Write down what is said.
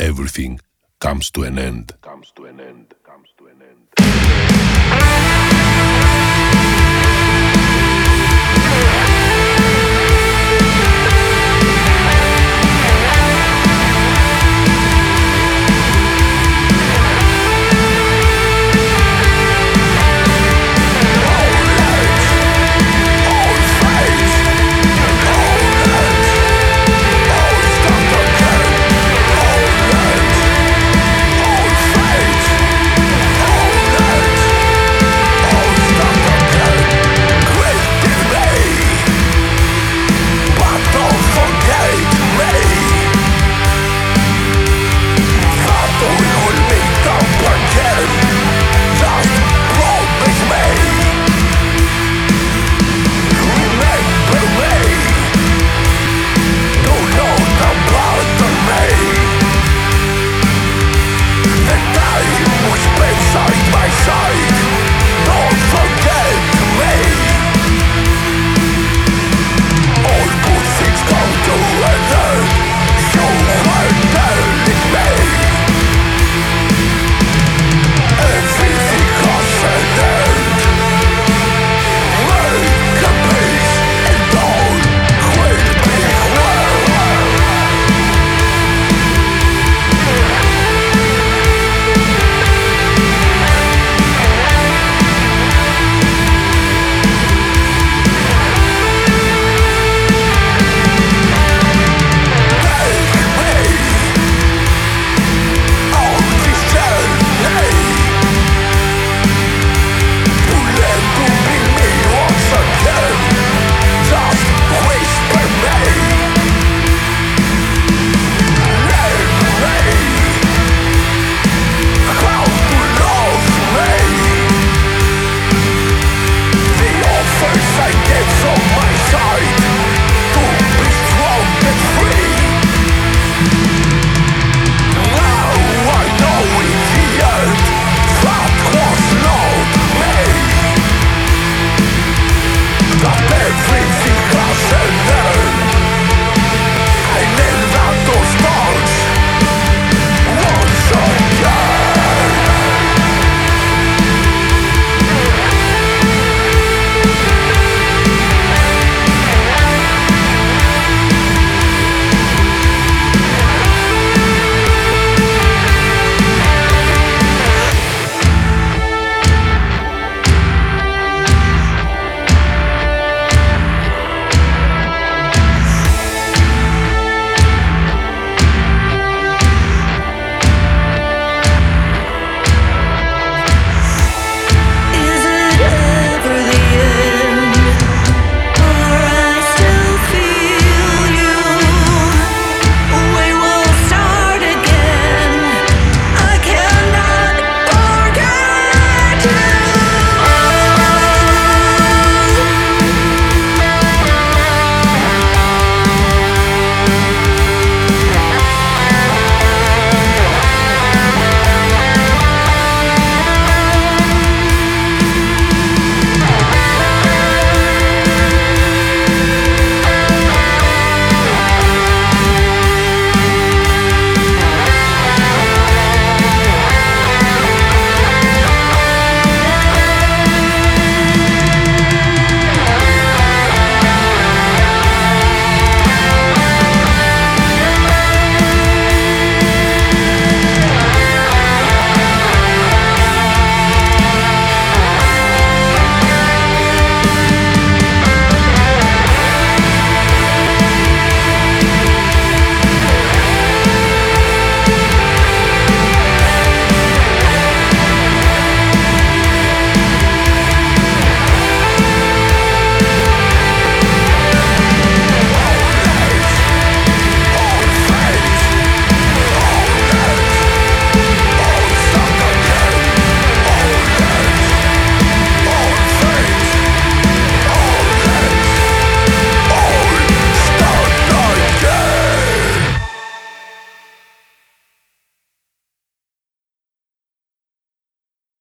everything comes to an end. Comes to an end. Comes to an end.